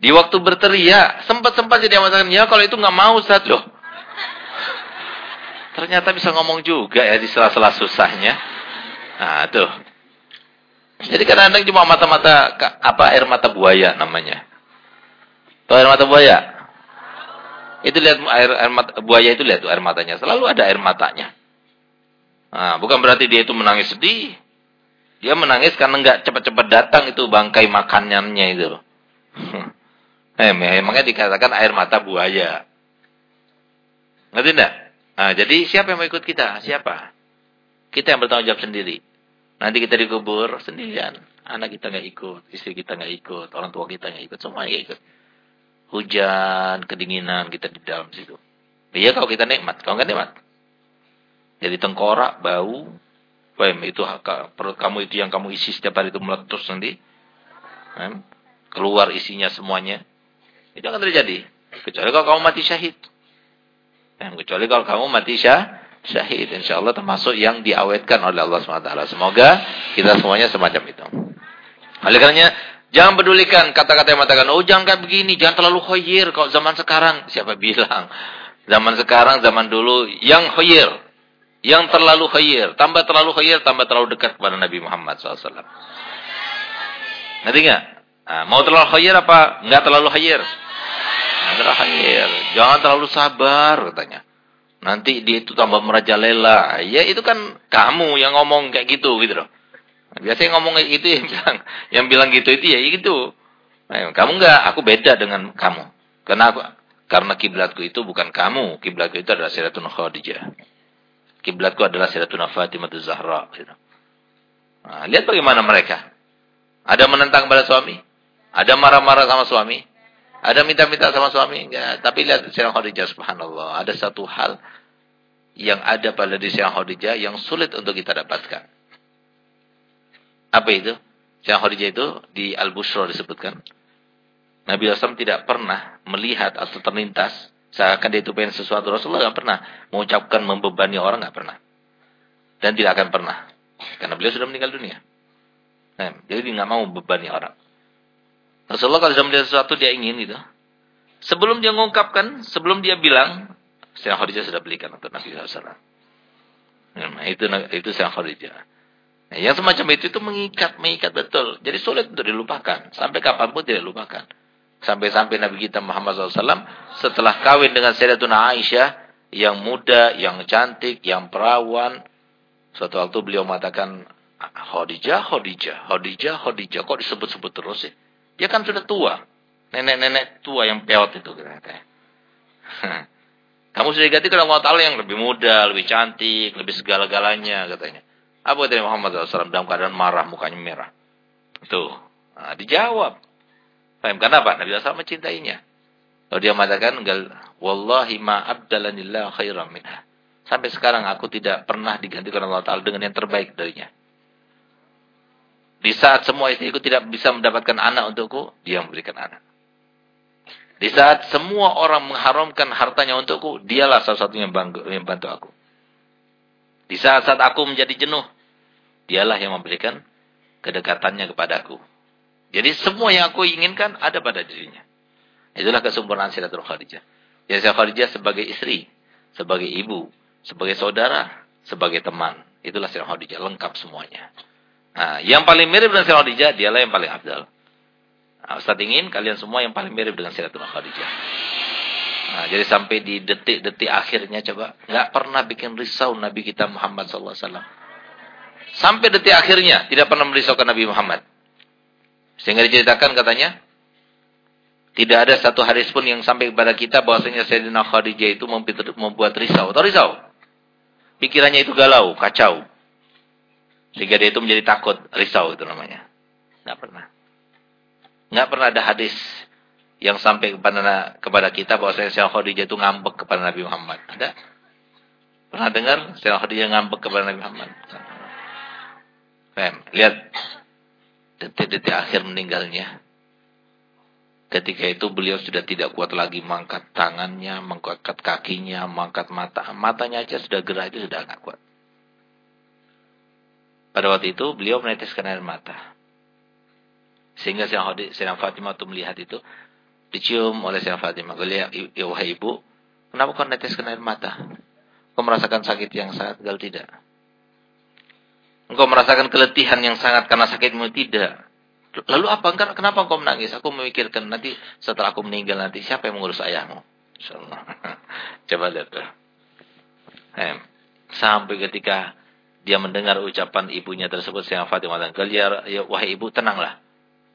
[SPEAKER 1] di waktu berteriak, sempat-sempat jadi mengatakan, ya kalau itu nggak mau Ustaz loh. Ternyata bisa ngomong juga ya di sela-sela susahnya. Nah, tuh. Jadi kadang-kadang cuma mata-mata apa air mata buaya namanya. Tahu air mata buaya? Itu lihat air, air mata, buaya itu lihat tuh air matanya. Selalu ada air matanya. Nah, bukan berarti dia itu menangis sedih. Dia menangis karena nggak cepat-cepat datang itu bangkai makanannya itu. eh, emangnya dikatakan air mata buaya. Ngerti enggak? Nah, jadi siapa yang mau ikut kita? Siapa? Kita yang bertanggung jawab sendiri. Nanti kita dikubur sendirian. Anak kita nggak ikut, istri kita nggak ikut, orang tua kita nggak ikut, semuanya nggak ikut hujan, kedinginan kita di dalam situ. Iya kalau kita nikmat, kalau nggak nikmat. Jadi tengkorak, bau, Wem, itu perut kamu itu yang kamu isi setiap hari itu meletus nanti. Wem, keluar isinya semuanya. Itu akan terjadi. Kecuali kalau kamu mati syahid. Wem, kecuali kalau kamu mati syah, syahid. Insya Allah termasuk yang diawetkan oleh Allah SWT. Semoga kita semuanya semacam itu. Oleh karenanya, Jangan pedulikan kata-kata yang mengatakan, oh jangan kayak begini, jangan terlalu khoyir. Kalau zaman sekarang, siapa bilang? Zaman sekarang, zaman dulu, yang khoyir. Yang terlalu khoyir. Tambah terlalu khoyir, tambah terlalu dekat kepada Nabi Muhammad SAW. Nanti nggak? Nah, mau terlalu khoyir apa? Nggak terlalu khoyir? Nggak terlalu khoyir. Jangan terlalu sabar, katanya. Nanti dia itu tambah merajalela. Ya itu kan kamu yang ngomong kayak gitu, gitu loh. Biasanya ngomong gitu yang bilang, yang bilang gitu itu ya gitu. Nah, kamu enggak, aku beda dengan kamu. Aku, karena kiblatku itu bukan kamu, kiblatku itu adalah Sayyidatuna Khadijah. Kiblatku adalah Sayyidatuna Fatimah Zahra. Gitu. Nah, lihat bagaimana mereka. Ada menentang pada suami, ada marah-marah sama suami, ada minta-minta sama suami, enggak. Tapi lihat Sayyidatuna Khadijah subhanallah, ada satu hal yang ada pada diri Sayyidatuna Khadijah yang sulit untuk kita dapatkan. Apa itu? Sayyidah Khadijah itu di Al-Bushra disebutkan. Nabi SAW tidak pernah melihat atau terlintas seakan dia itu pengen sesuatu. Rasulullah tidak pernah mengucapkan membebani orang, tidak pernah. Dan tidak akan pernah. Karena beliau sudah meninggal dunia. Nah, jadi nggak mau membebani orang. Rasulullah kalau sudah melihat sesuatu dia ingin gitu. Sebelum dia mengungkapkan, sebelum dia bilang, Sayyidah Khadijah sudah belikan untuk Nabi SAW. Nah, itu itu Sayyidah Khadijah. Nah, yang semacam itu itu mengikat, mengikat betul. Jadi sulit untuk dilupakan. Sampai kapan pun tidak dilupakan. Sampai-sampai Nabi kita Muhammad SAW setelah kawin dengan Sayyidatuna Aisyah yang muda, yang cantik, yang perawan. Suatu waktu beliau mengatakan, Khadijah, Khadijah, Khadijah, Khadijah. Kok disebut-sebut terus sih? Dia kan sudah tua. Nenek-nenek tua yang peot itu. Katanya. Kamu sudah ganti ke Allah Ta'ala yang lebih muda, lebih cantik, lebih segala-galanya katanya. Apa kata Muhammad SAW dalam keadaan marah, mukanya merah. Tuh. Nah, dijawab. Faham kenapa? Nabi SAW mencintainya. Lalu dia mengatakan, Wallahi ma abdalanillah khairan minha. Sampai sekarang aku tidak pernah digantikan Allah Ta'ala dengan yang terbaik darinya. Di saat semua istriku tidak bisa mendapatkan anak untukku, dia memberikan anak. Di saat semua orang mengharamkan hartanya untukku, dialah salah satunya yang bantu aku. Di saat-saat aku menjadi jenuh, Dialah yang memberikan kedekatannya kepadaku. Jadi semua yang aku inginkan ada pada dirinya. Itulah kesempurnaan Sayyidatul Khadijah. Jadi Khadijah sebagai istri, sebagai ibu, sebagai saudara, sebagai teman. Itulah Sayyidatul Khadijah, lengkap semuanya. Nah, yang paling mirip dengan Sayyidatul Khadijah, dialah yang paling abdal. Nah, Ustaz ingin kalian semua yang paling mirip dengan Sayyidatul Khadijah. Nah, jadi sampai di detik-detik akhirnya coba. nggak pernah bikin risau Nabi kita Muhammad SAW. Sampai detik akhirnya tidak pernah merisaukan Nabi Muhammad. Sehingga diceritakan katanya, tidak ada satu hadis pun yang sampai kepada kita bahwasanya Sayyidina Khadijah itu membuat risau. Atau risau. Pikirannya itu galau, kacau. Sehingga dia itu menjadi takut, risau itu namanya. Tidak pernah. Tidak pernah ada hadis yang sampai kepada kepada kita bahwasanya Sayyidina Khadijah itu ngambek kepada Nabi Muhammad. Ada? Pernah dengar Sayyidina Khadijah ngambek kepada Nabi Muhammad? Fem, lihat detik-detik akhir meninggalnya. Ketika itu beliau sudah tidak kuat lagi mengangkat tangannya, mengangkat kakinya, mengangkat mata. Matanya aja sudah gerah itu sudah nggak kuat. Pada waktu itu beliau meneteskan air mata. Sehingga Sayyidina Fatimah itu melihat itu dicium oleh Sayyidina Fatimah. Beliau, ya wahai ibu, kenapa kau meneteskan air mata? Kau merasakan sakit yang sangat? Gal tidak. Engkau merasakan keletihan yang sangat karena sakitmu? Tidak. Lalu apa? Kenapa engkau menangis? Aku memikirkan nanti setelah aku meninggal nanti siapa yang mengurus ayahmu? Insyaallah. Coba lihat. Eh, sampai ketika dia mendengar ucapan ibunya tersebut Sayyidah Fatimah dan ya, ya wahai ibu tenanglah.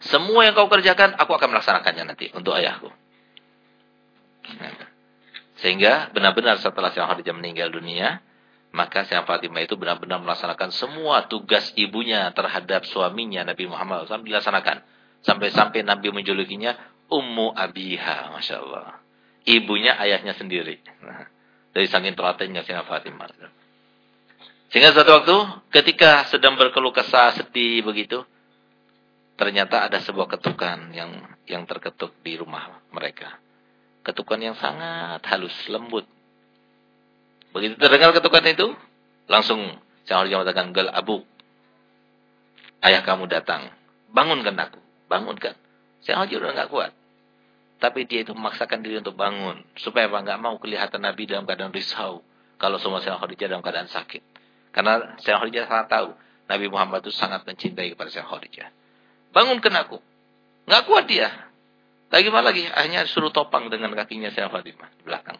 [SPEAKER 1] Semua yang kau kerjakan aku akan melaksanakannya nanti untuk ayahku. Sehingga benar-benar setelah Sayyidah Khadijah meninggal dunia, maka Sayyidah Fatimah itu benar-benar melaksanakan semua tugas ibunya terhadap suaminya Nabi Muhammad SAW dilaksanakan. Sampai-sampai Nabi menjulukinya Ummu Abiha, Masya Allah. Ibunya ayahnya sendiri. Dari saking telatennya Sayyidah Fatimah. Sehingga suatu waktu ketika sedang berkeluh kesah sedih begitu, ternyata ada sebuah ketukan yang yang terketuk di rumah mereka. Ketukan yang sangat halus, lembut. Begitu terdengar ketukan itu, langsung Syekh Hajar mengatakan, "Gal abu. Ayah kamu datang. Bangunkan aku. Bangunkan." Syekh Hajar udah enggak kuat. Tapi dia itu memaksakan diri untuk bangun. Supaya apa? Enggak mau kelihatan Nabi dalam keadaan risau. Kalau semua Syekh Khadijah dalam keadaan sakit. Karena Syekh Khadijah sangat tahu. Nabi Muhammad itu sangat mencintai kepada Syekh Khadijah. Bangunkan aku. Enggak kuat dia. Lagi mana lagi? Akhirnya suruh topang dengan kakinya Syekh Fatimah di belakang.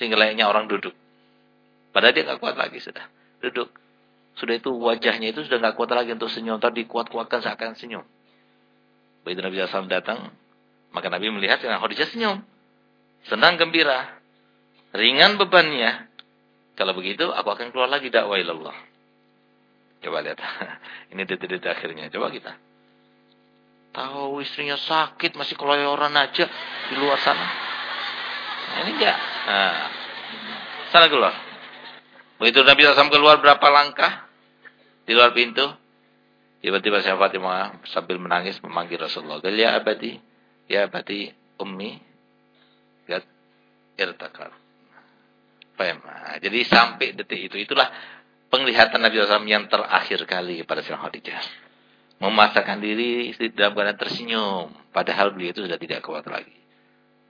[SPEAKER 1] Sehingga layaknya orang duduk. Padahal dia nggak kuat lagi sudah. Duduk. Sudah itu wajahnya itu sudah nggak kuat lagi untuk senyum. Tadi kuat-kuatkan seakan senyum. Begitu Nabi SAW datang. Maka Nabi melihat yang Khadijah senyum. Senang gembira. Ringan bebannya. Kalau begitu aku akan keluar lagi dakwah ilallah. Coba lihat. Ini detik-detik akhirnya. Coba kita. Tahu istrinya sakit masih keloyoran aja di luar sana. Nah, ini enggak. Nah, sana keluar. Begitu Nabi SAW keluar berapa langkah di luar pintu, tiba-tiba saya Fatimah sambil menangis memanggil Rasulullah. Ya abadi, ya abadi, ummi, gat irtakar. Nah, jadi sampai detik itu, itulah penglihatan Nabi SAW yang terakhir kali kepada Sayyidina Khadijah. Memasakkan diri dalam keadaan tersenyum. Padahal beliau itu sudah tidak kuat lagi.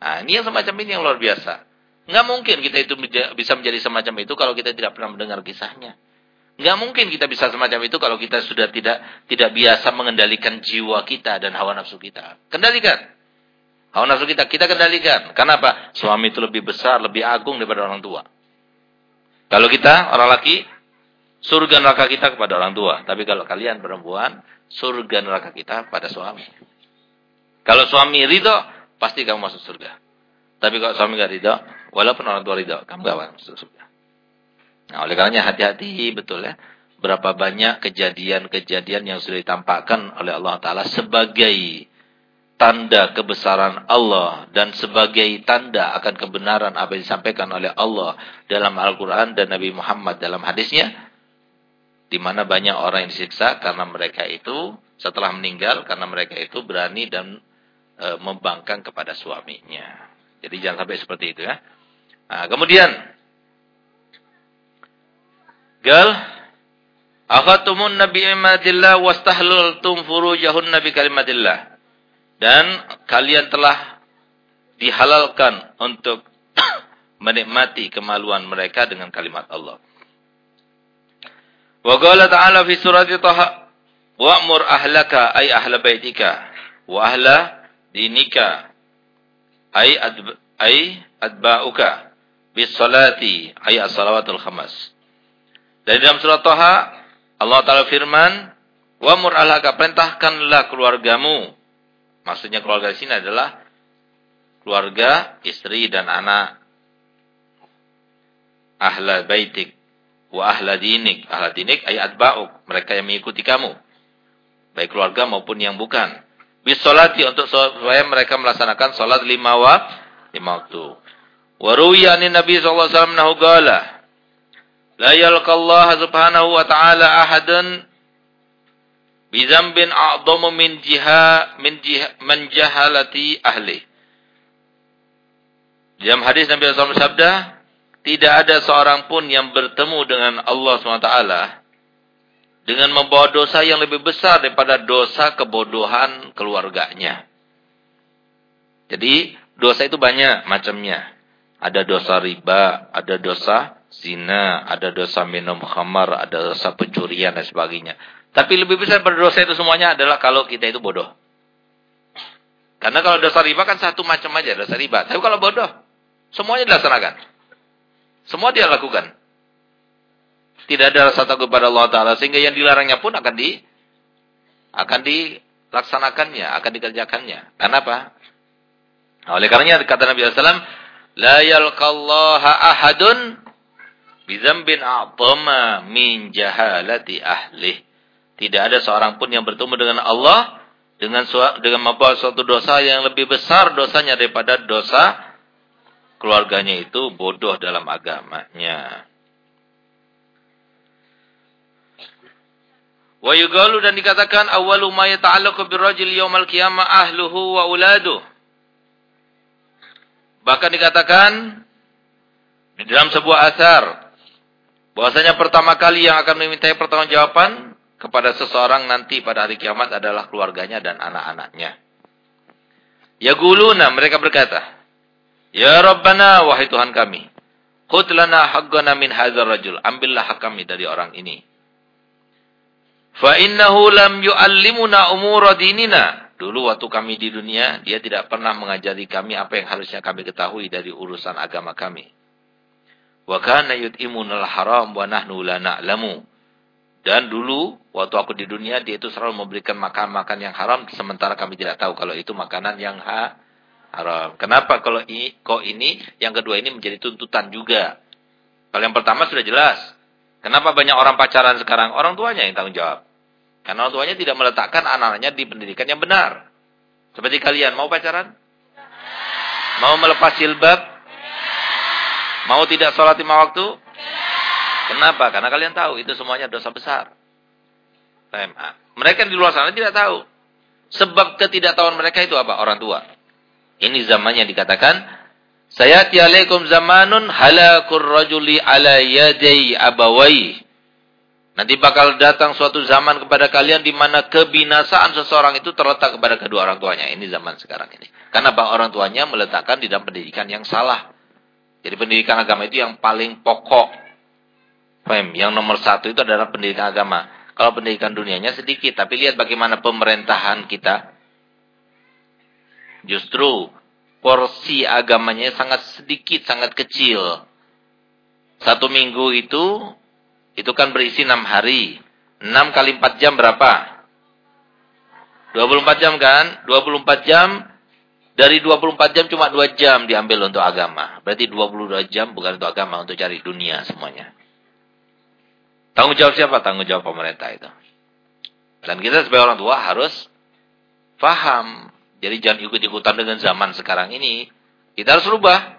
[SPEAKER 1] Nah, ini yang semacam ini yang luar biasa. Nggak mungkin kita itu bisa menjadi semacam itu kalau kita tidak pernah mendengar kisahnya. Nggak mungkin kita bisa semacam itu kalau kita sudah tidak tidak biasa mengendalikan jiwa kita dan hawa nafsu kita. Kendalikan. Hawa nafsu kita, kita kendalikan. Kenapa? Suami itu lebih besar, lebih agung daripada orang tua. Kalau kita, orang laki, surga neraka kita kepada orang tua. Tapi kalau kalian perempuan, surga neraka kita pada suami. Kalau suami ridho, pasti kamu masuk surga. Tapi kalau suami nggak ridho, walaupun orang tua ridho, kamu gak masuk surga. Nah, oleh karenanya hati-hati betul ya. Berapa banyak kejadian-kejadian yang sudah ditampakkan oleh Allah Ta'ala sebagai tanda kebesaran Allah dan sebagai tanda akan kebenaran apa yang disampaikan oleh Allah dalam Al-Quran dan Nabi Muhammad dalam hadisnya. Di mana banyak orang yang disiksa karena mereka itu setelah meninggal karena mereka itu berani dan e, membangkang kepada suaminya. Jadi jangan sampai seperti itu ya. Nah, kemudian gal akhatumun nabi imadillah wastahlultum furujahun nabi kalimatillah. Dan kalian telah dihalalkan untuk menikmati kemaluan mereka dengan kalimat Allah. Wa qala ta'ala fi surati Taha wa'mur ahlaka ay ahla baitika wa ahla dinika ay adb ay adba'uka bis salati ay as-salawatul khamas. Dari dalam surat Thaha Allah taala firman, "Wa mur alaka perintahkanlah keluargamu." Maksudnya keluarga di sini adalah keluarga, istri dan anak. Ahla baitik wa ahla dinik. Ahla dinik ay adba'uk, mereka yang mengikuti kamu. Baik keluarga maupun yang bukan bisolati untuk supaya mereka melaksanakan salat lima waktu lima waktu. Waruya Nabi sallallahu alaihi wasallam nahu qala la yalqallahu subhanahu wa ta'ala ahadan Bizambin a'dhamu min jiha min jiha man jahalati ahli. Dalam hadis Nabi SAW sabda, tidak ada seorang pun yang bertemu dengan Allah SWT dengan membawa dosa yang lebih besar daripada dosa kebodohan keluarganya. Jadi, dosa itu banyak macamnya. Ada dosa riba, ada dosa zina, ada dosa minum khamar, ada dosa pencurian dan sebagainya. Tapi lebih besar berdosa itu semuanya adalah kalau kita itu bodoh. Karena kalau dosa riba kan satu macam aja dosa riba. Tapi kalau bodoh, semuanya dilaksanakan. Semua dia lakukan. Tidak ada rasa takut pada Allah Taala sehingga yang dilarangnya pun akan di akan dilaksanakannya, akan dikerjakannya. Kenapa? Nah, oleh karenanya kata Nabi SAW, La yalqallaha ahadun bizambin a'tama min jahalati ahlih. Tidak ada seorang pun yang bertemu dengan Allah dengan dengan membawa suatu dosa yang lebih besar dosanya daripada dosa keluarganya itu bodoh dalam agamanya. Wa yugalu dan dikatakan awwalu ma yata'allaqu birrajul yaumal qiyamah ahluhu wa uladuh. Bahkan dikatakan di dalam sebuah asar bahwasanya pertama kali yang akan memintai pertanggungjawaban kepada seseorang nanti pada hari kiamat adalah keluarganya dan anak-anaknya. Ya guluna mereka berkata, Ya Rabbana wahai Tuhan kami, khudh lana haqqana min hadzal rajul, ambillah hak kami dari orang ini. Fa innahu lam yu'allimuna umura dinina. Dulu waktu kami di dunia, dia tidak pernah mengajari kami apa yang harusnya kami ketahui dari urusan agama kami. Wa kana yut'imunal haram wa nahnu la na'lamu. Dan dulu, waktu aku di dunia, dia itu selalu memberikan makan-makan yang haram, sementara kami tidak tahu kalau itu makanan yang ha haram. Kenapa kalau ini, kok ini, yang kedua ini menjadi tuntutan juga. Kalau yang pertama sudah jelas. Kenapa banyak orang pacaran sekarang? Orang tuanya yang tanggung jawab. Karena orang tuanya tidak meletakkan anak-anaknya di pendidikan yang benar. Seperti kalian, mau pacaran? Mau melepas jilbab? Mau tidak sholat lima waktu? Kenapa? Karena kalian tahu itu semuanya dosa besar. Mereka di luar sana tidak tahu. Sebab ketidaktahuan mereka itu apa? Orang tua. Ini zaman yang dikatakan Sayati alaikum zamanun halakur rajuli ala yadai abawai. Nanti bakal datang suatu zaman kepada kalian di mana kebinasaan seseorang itu terletak kepada kedua orang tuanya. Ini zaman sekarang ini. Karena bang orang tuanya meletakkan di dalam pendidikan yang salah. Jadi pendidikan agama itu yang paling pokok. Yang nomor satu itu adalah pendidikan agama. Kalau pendidikan dunianya sedikit. Tapi lihat bagaimana pemerintahan kita. Justru porsi agamanya sangat sedikit, sangat kecil. Satu minggu itu, itu kan berisi enam hari. Enam kali empat jam berapa? 24 jam kan? 24 jam dari 24 jam cuma 2 jam diambil untuk agama. Berarti 22 jam bukan untuk agama, untuk cari dunia semuanya. Tanggung jawab siapa? Tanggung jawab pemerintah itu. Dan kita sebagai orang tua harus paham. Jadi jangan ikut-ikutan dengan zaman sekarang ini. Kita harus rubah.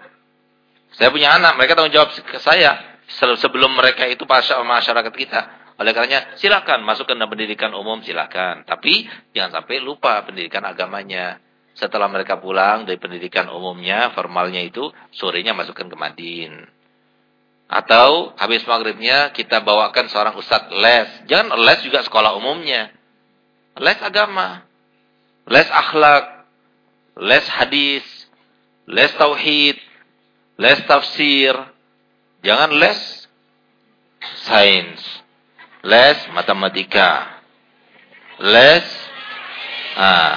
[SPEAKER 1] Saya punya anak, mereka tanggung jawab ke saya. Sebelum mereka itu masyarakat kita. Oleh karenanya, silakan masuk ke pendidikan umum, silakan. Tapi jangan sampai lupa pendidikan agamanya. Setelah mereka pulang dari pendidikan umumnya, formalnya itu, sorenya masukkan ke Madin. Atau habis maghribnya kita bawakan seorang ustadz les. Jangan les juga sekolah umumnya. Les agama. Les akhlak. Les hadis. Les tauhid. Les tafsir. Jangan les sains. Les matematika. Les ah.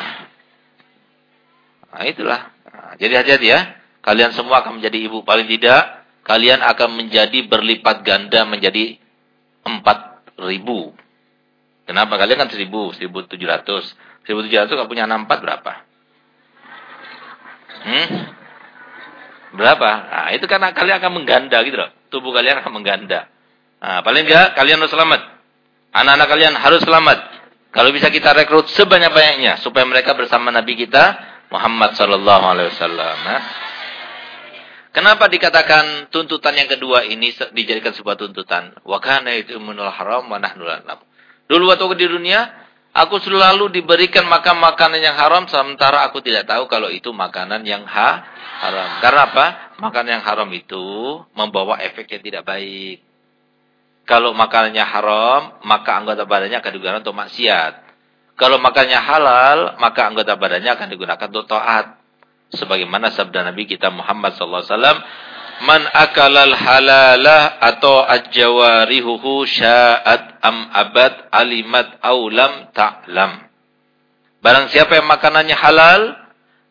[SPEAKER 1] Nah, itulah. Nah, jadi hati-hati ya. Kalian semua akan menjadi ibu paling tidak kalian akan menjadi berlipat ganda menjadi empat ribu. Kenapa? Kalian kan seribu, seribu tujuh ratus. Seribu tujuh ratus kalau punya enam empat berapa? Hmm? Berapa? Nah, itu karena kalian akan mengganda gitu loh. Tubuh kalian akan mengganda. Nah, paling enggak kalian harus selamat. Anak-anak kalian harus selamat. Kalau bisa kita rekrut sebanyak-banyaknya supaya mereka bersama Nabi kita Muhammad sallallahu alaihi wasallam. Nah. Kenapa dikatakan tuntutan yang kedua ini dijadikan sebuah tuntutan? Wa kana munul haram wa nahnu Dulu waktu di dunia, Aku selalu diberikan makan makanan yang haram sementara aku tidak tahu kalau itu makanan yang ha haram. Karena apa? Makanan yang haram itu membawa efek yang tidak baik. Kalau makanannya haram, maka anggota badannya akan digunakan untuk maksiat. Kalau makannya halal, maka anggota badannya akan digunakan untuk taat. Sebagaimana sabda Nabi kita Muhammad wasallam, man akalal halalah atau ajwarihuhu sya'at am abad alimat aulam ta'lam. Barang siapa yang makanannya halal,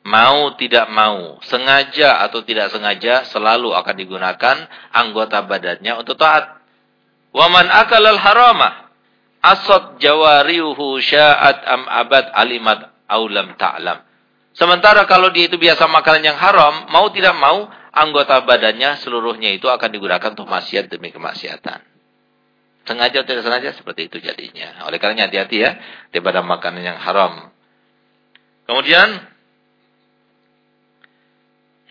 [SPEAKER 1] mau tidak mau, sengaja atau tidak sengaja, selalu akan digunakan anggota badannya untuk taat. Waman akalal harama, asad jawarihuhu sya'at am abad alimat aulam ta'lam. Sementara kalau dia itu biasa makanan yang haram, mau tidak mau, anggota badannya seluruhnya itu akan digunakan untuk maksiat demi kemaksiatan. Sengaja atau tidak sengaja seperti itu jadinya. Oleh karena hati-hati ya daripada makanan yang haram. Kemudian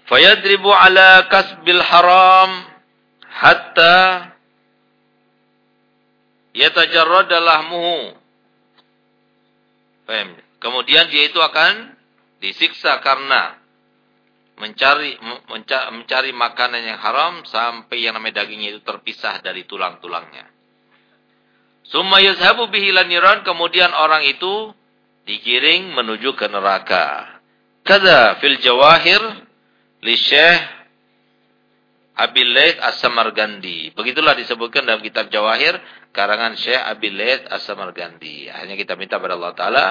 [SPEAKER 1] fayadribu ala kasbil haram hatta yatajarrad lahmuhu. Kemudian dia itu akan disiksa karena mencari mencari makanan yang haram sampai yang namanya dagingnya itu terpisah dari tulang-tulangnya. Summa yuzhabu bihi laniran kemudian orang itu digiring menuju ke neraka. Kada fil jawahir li Syekh Abil Laith As-Samargandi. Begitulah disebutkan dalam kitab Jawahir karangan Syekh Abil Laith As-Samargandi. Hanya kita minta pada Allah taala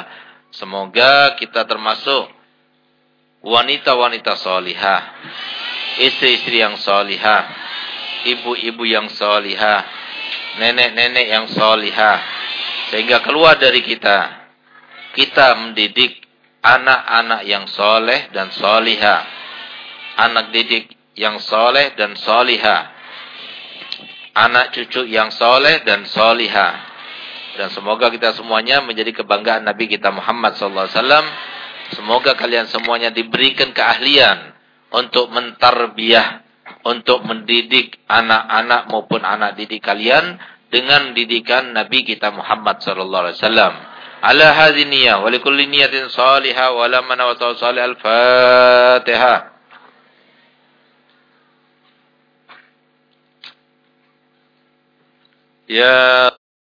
[SPEAKER 1] semoga kita termasuk wanita-wanita solihah, istri-istri yang solihah, ibu-ibu yang solihah, nenek-nenek yang solihah, sehingga keluar dari kita, kita mendidik anak-anak yang soleh dan solihah, anak didik yang soleh dan solihah, anak cucu yang soleh dan solihah, dan semoga kita semuanya menjadi kebanggaan Nabi kita Muhammad wasallam Semoga kalian semuanya diberikan keahlian untuk mentarbiah, untuk mendidik anak-anak maupun anak didik kalian dengan didikan Nabi kita Muhammad wasallam. Ala hadhihi niyyah wa likulli niyatin salihah wa la wa al-Fatihah. Ya